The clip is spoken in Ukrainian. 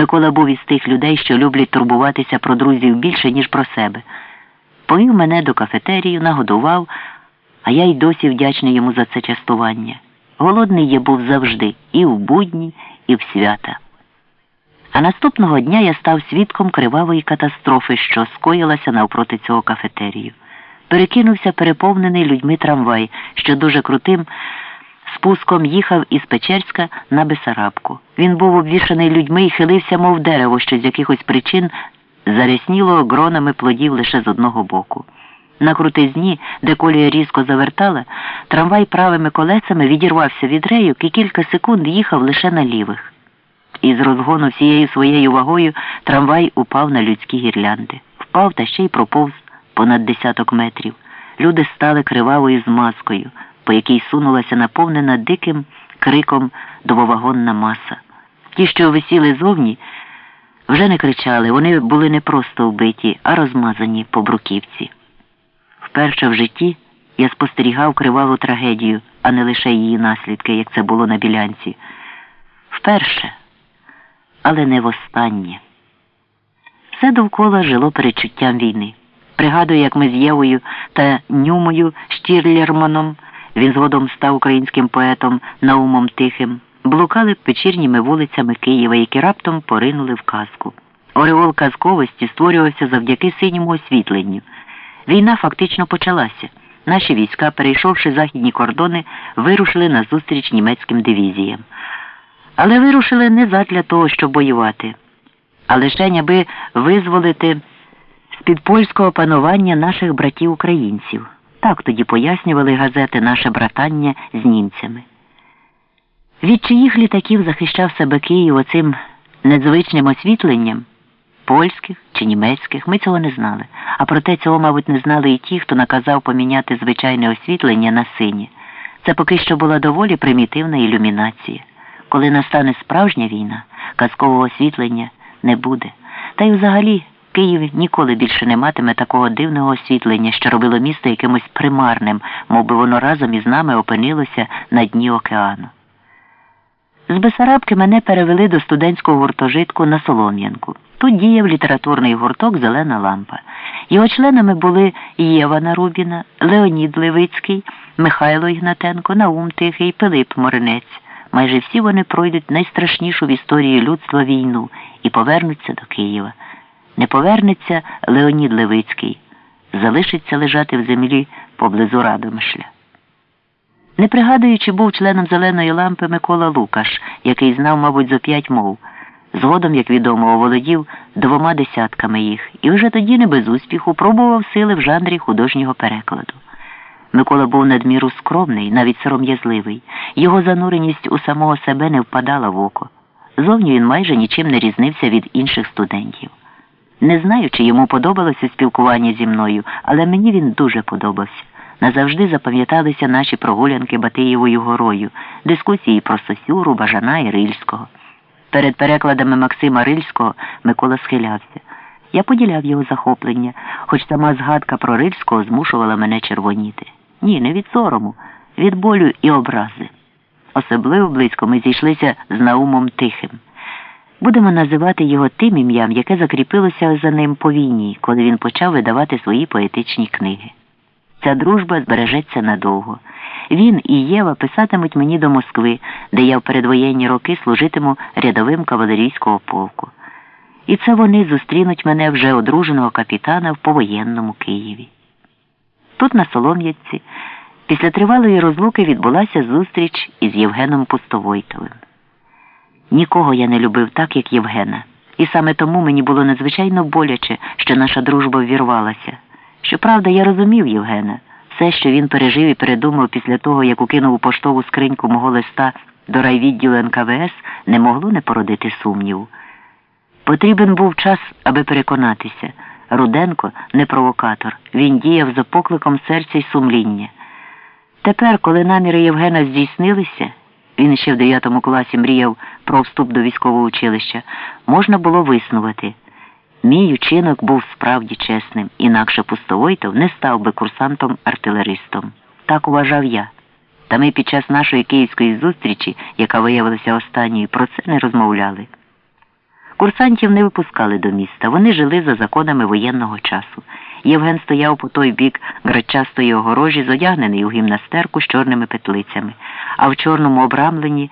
Микола був із тих людей, що люблять турбуватися про друзів більше, ніж про себе. Повів мене до кафетерію, нагодував, а я й досі вдячний йому за це частування. Голодний я був завжди і в будні, і в свята. А наступного дня я став свідком кривавої катастрофи, що скоїлася навпроти цього кафетерію. Перекинувся переповнений людьми трамвай, що дуже крутим спуском їхав із Печерська на Бесарабку. Він був обвішаний людьми і хилився, мов дерево, що з якихось причин зарясніло гронами плодів лише з одного боку. На крутизні, де колія різко завертала, трамвай правими колесами відірвався від рейок і кілька секунд їхав лише на лівих. Із розгону всією своєю вагою трамвай упав на людські гірлянди. Впав та ще й проповз понад десяток метрів. Люди стали кривавою змазкою, по якій сунулася наповнена диким криком дововагонна маса. Ті, що висіли зовні, вже не кричали, вони були не просто вбиті, а розмазані по бруківці. Вперше в житті я спостерігав криваву трагедію, а не лише її наслідки, як це було на білянці. Вперше, але не востаннє. Все довкола жило перечуттям війни. Пригадую, як ми з Євою та Нюмою Штірлерманом, він згодом став українським поетом Наумом Тихим, блукали вечірніми вулицями Києва, які раптом поринули в казку. Ореол казковості створювався завдяки синьому освітленню. Війна фактично почалася. Наші війська, перейшовши західні кордони, вирушили на зустріч німецьким дивізіям. Але вирушили не задля того, щоб воювати, а лише аби визволити з-під польського панування наших братів-українців. Так тоді пояснювали газети наше братання з німцями. Від чиїх літаків захищав себе Київ оцим незвичним освітленням? Польських чи німецьких, ми цього не знали. А проте цього, мабуть, не знали і ті, хто наказав поміняти звичайне освітлення на синє. Це поки що була доволі примітивна ілюмінація. Коли настане справжня війна, казкового освітлення не буде. Та й взагалі Київ ніколи більше не матиме такого дивного освітлення, що робило місто якимось примарним, мов би воно разом із нами опинилося на дні океану. З Бесарабки мене перевели до студентського гуртожитку на Солом'янку. Тут діяв літературний гурток Зелена лампа. Його членами були Єва Нарубіна, Леонід Левицький, Михайло Ігнатенко, Наум Тихий, Пилип Моринець. Майже всі вони пройдуть найстрашнішу в історії людства війну і повернуться до Києва. Не повернеться Леонід Левицький, залишиться лежати в землі поблизу Радомишля. Не пригадую, чи був членом зеленої лампи Микола Лукаш, який знав, мабуть, зо п'ять мов. Згодом, як відомо, оволодів двома десятками їх, і вже тоді не без успіху пробував сили в жанрі художнього перекладу. Микола був надміру скромний, навіть сором'язливий. Його зануреність у самого себе не впадала в око. Зовні він майже нічим не різнився від інших студентів. Не знаю, чи йому подобалося спілкування зі мною, але мені він дуже подобався. Назавжди запам'яталися наші прогулянки Батиєвою горою, дискусії про Сосюру, Бажана і Рильського. Перед перекладами Максима Рильського Микола схилявся. Я поділяв його захоплення, хоч сама згадка про Рильського змушувала мене червоніти. Ні, не від сорому, від болю і образи. Особливо близько ми зійшлися з Наумом Тихим. Будемо називати його тим ім'ям, яке закріпилося за ним по війні, коли він почав видавати свої поетичні книги. Ця дружба збережеться надовго. Він і Єва писатимуть мені до Москви, де я в передвоєнні роки служитиму рядовим кавалерійського полку. І це вони зустрінуть мене вже одруженого капітана в повоєнному Києві. Тут, на Солом'ятці, після тривалої розлуки відбулася зустріч із Євгеном Пустовойтовим. Нікого я не любив так, як Євгена, і саме тому мені було надзвичайно боляче, що наша дружба ввірвалася. Щоправда, я розумів Євгена. Все, що він пережив і передумав після того, як укинув у поштову скриньку мого листа до райвідділу НКВС, не могло не породити сумніву. Потрібен був час, аби переконатися. Руденко не провокатор. Він діяв за покликом серця й сумління. Тепер, коли наміри Євгена здійснилися, він ще в 9 класі мріяв про вступ до військового училища, можна було виснувати. Мій учинок був справді чесним, інакше Пустовойтов не став би курсантом-артилеристом. Так вважав я. Та ми під час нашої київської зустрічі, яка виявилася останньою, про це не розмовляли. Курсантів не випускали до міста. Вони жили за законами воєнного часу. Євген стояв по той бік грачастої огорожі, зодягнений у гімнастерку з чорними петлицями, а в чорному обрамленні